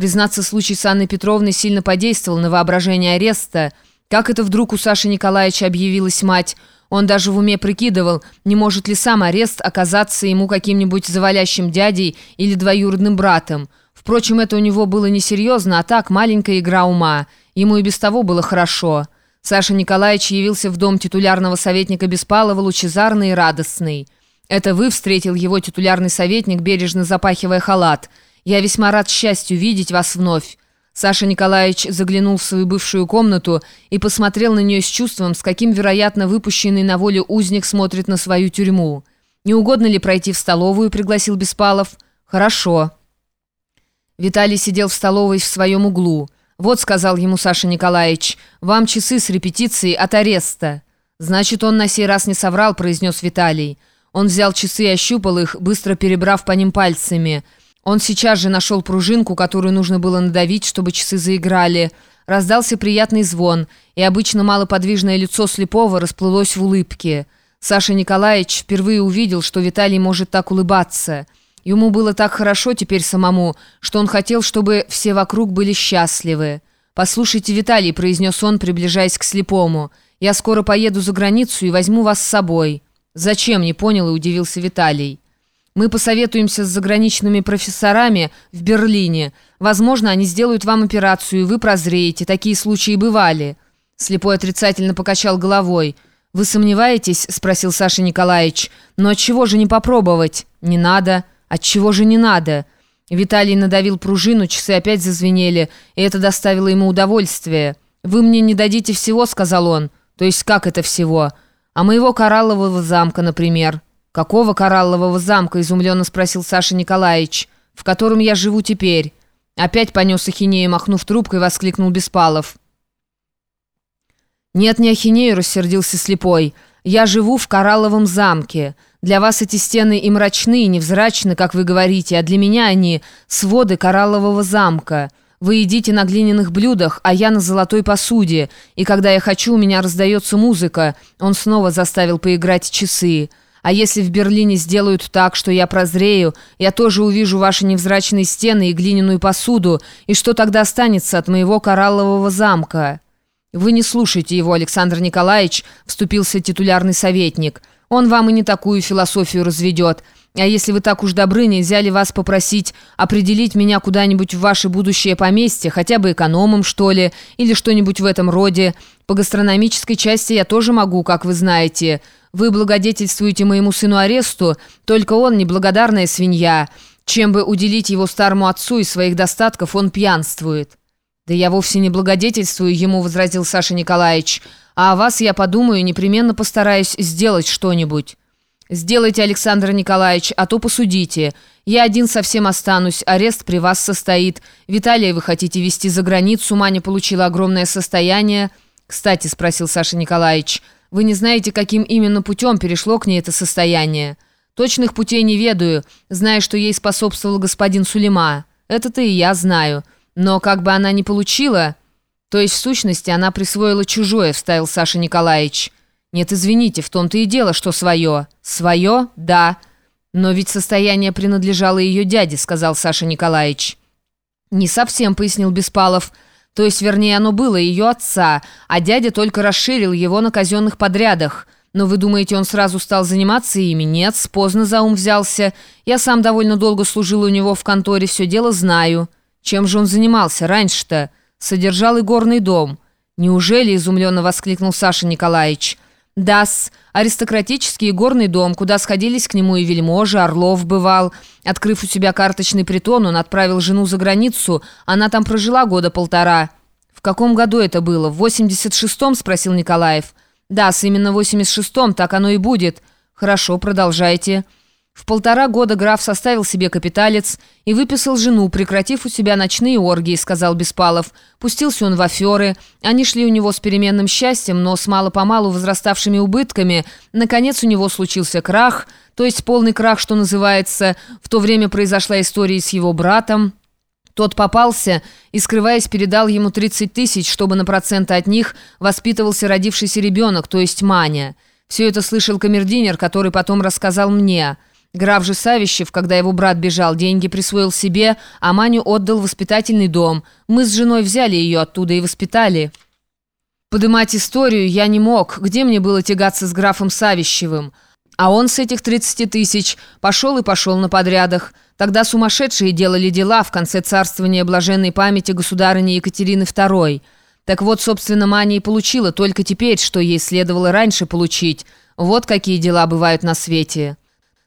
Признаться, случай с Анной Петровной сильно подействовал на воображение ареста. Как это вдруг у Саши Николаевича объявилась мать? Он даже в уме прикидывал, не может ли сам арест оказаться ему каким-нибудь завалящим дядей или двоюродным братом. Впрочем, это у него было несерьезно, а так маленькая игра ума. Ему и без того было хорошо. Саша Николаевич явился в дом титулярного советника Беспалова лучезарный и радостный. «Это вы встретил его титулярный советник, бережно запахивая халат. Я весьма рад счастью видеть вас вновь». Саша Николаевич заглянул в свою бывшую комнату и посмотрел на нее с чувством, с каким, вероятно, выпущенный на волю узник смотрит на свою тюрьму. «Не угодно ли пройти в столовую?» – пригласил Беспалов. «Хорошо». Виталий сидел в столовой в своем углу. «Вот», — сказал ему Саша Николаевич, — «вам часы с репетицией от ареста». «Значит, он на сей раз не соврал», — произнес Виталий. Он взял часы и ощупал их, быстро перебрав по ним пальцами. Он сейчас же нашел пружинку, которую нужно было надавить, чтобы часы заиграли. Раздался приятный звон, и обычно малоподвижное лицо слепого расплылось в улыбке. Саша Николаевич впервые увидел, что Виталий может так улыбаться — Ему было так хорошо теперь самому, что он хотел, чтобы все вокруг были счастливы. «Послушайте, Виталий», — произнес он, приближаясь к слепому, — «я скоро поеду за границу и возьму вас с собой». «Зачем?» — не понял и удивился Виталий. «Мы посоветуемся с заграничными профессорами в Берлине. Возможно, они сделают вам операцию, и вы прозреете. Такие случаи бывали». Слепой отрицательно покачал головой. «Вы сомневаетесь?» — спросил Саша Николаевич. «Но отчего же не попробовать?» «Не надо». «Отчего же не надо?» Виталий надавил пружину, часы опять зазвенели, и это доставило ему удовольствие. «Вы мне не дадите всего», — сказал он. «То есть как это всего?» «А моего кораллового замка, например». «Какого кораллового замка?» — изумленно спросил Саша Николаевич. «В котором я живу теперь». Опять понес ахинею, махнув трубкой, воскликнул Беспалов. «Нет, не ахинею», — рассердился слепой. «Я живу в коралловом замке». Для вас эти стены и мрачны, и невзрачны, как вы говорите, а для меня они своды кораллового замка. Вы едите на глиняных блюдах, а я на золотой посуде, и когда я хочу, у меня раздается музыка». Он снова заставил поиграть часы. «А если в Берлине сделают так, что я прозрею, я тоже увижу ваши невзрачные стены и глиняную посуду, и что тогда останется от моего кораллового замка?» «Вы не слушайте его, Александр Николаевич», — вступился титулярный советник. Он вам и не такую философию разведет. А если вы так уж добры, нельзя ли вас попросить определить меня куда-нибудь в ваше будущее поместье, хотя бы экономом, что ли, или что-нибудь в этом роде? По гастрономической части я тоже могу, как вы знаете. Вы благодетельствуете моему сыну аресту, только он неблагодарная свинья. Чем бы уделить его старому отцу из своих достатков, он пьянствует». «Да я вовсе не благодетельствую ему», — возразил Саша Николаевич. «А о вас я подумаю, непременно постараюсь сделать что-нибудь». «Сделайте, Александр Николаевич, а то посудите. Я один совсем останусь, арест при вас состоит. Виталия вы хотите везти за границу, Маня получила огромное состояние». «Кстати», — спросил Саша Николаевич, — «вы не знаете, каким именно путем перешло к ней это состояние?» «Точных путей не ведаю, зная, что ей способствовал господин Сулейма. Это-то и я знаю». Но как бы она ни получила... То есть, в сущности, она присвоила чужое, вставил Саша Николаевич. Нет, извините, в том-то и дело, что свое. Свое? Да. Но ведь состояние принадлежало ее дяде, сказал Саша Николаевич. Не совсем, пояснил Беспалов. То есть, вернее, оно было ее отца, а дядя только расширил его на казенных подрядах. Но вы думаете, он сразу стал заниматься ими? Нет, поздно за ум взялся. Я сам довольно долго служил у него в конторе, все дело знаю». Чем же он занимался раньше-то? Содержал горный дом. Неужели, изумленно воскликнул Саша Николаевич. Да-с, аристократический горный дом, куда сходились к нему и вельможи, Орлов бывал. Открыв у себя карточный притон, он отправил жену за границу, она там прожила года полтора. «В каком году это было? В 86-м?» – спросил Николаев. «Да-с, именно в 86-м, так оно и будет. Хорошо, продолжайте». В полтора года граф составил себе капиталец и выписал жену, прекратив у себя ночные оргии, сказал Беспалов. Пустился он в аферы. Они шли у него с переменным счастьем, но с мало-помалу возраставшими убытками. Наконец у него случился крах, то есть полный крах, что называется. В то время произошла история с его братом. Тот попался и, скрываясь, передал ему 30 тысяч, чтобы на проценты от них воспитывался родившийся ребенок, то есть Маня. Все это слышал камердинер, который потом рассказал мне – Граф же Савищев, когда его брат бежал, деньги присвоил себе, а Маню отдал воспитательный дом. Мы с женой взяли ее оттуда и воспитали. Подымать историю я не мог, где мне было тягаться с графом Савищевым? А он с этих 30 тысяч пошел и пошел на подрядах. Тогда сумасшедшие делали дела в конце царствования блаженной памяти государыни Екатерины II. Так вот, собственно, Маня и получила только теперь, что ей следовало раньше получить. Вот какие дела бывают на свете».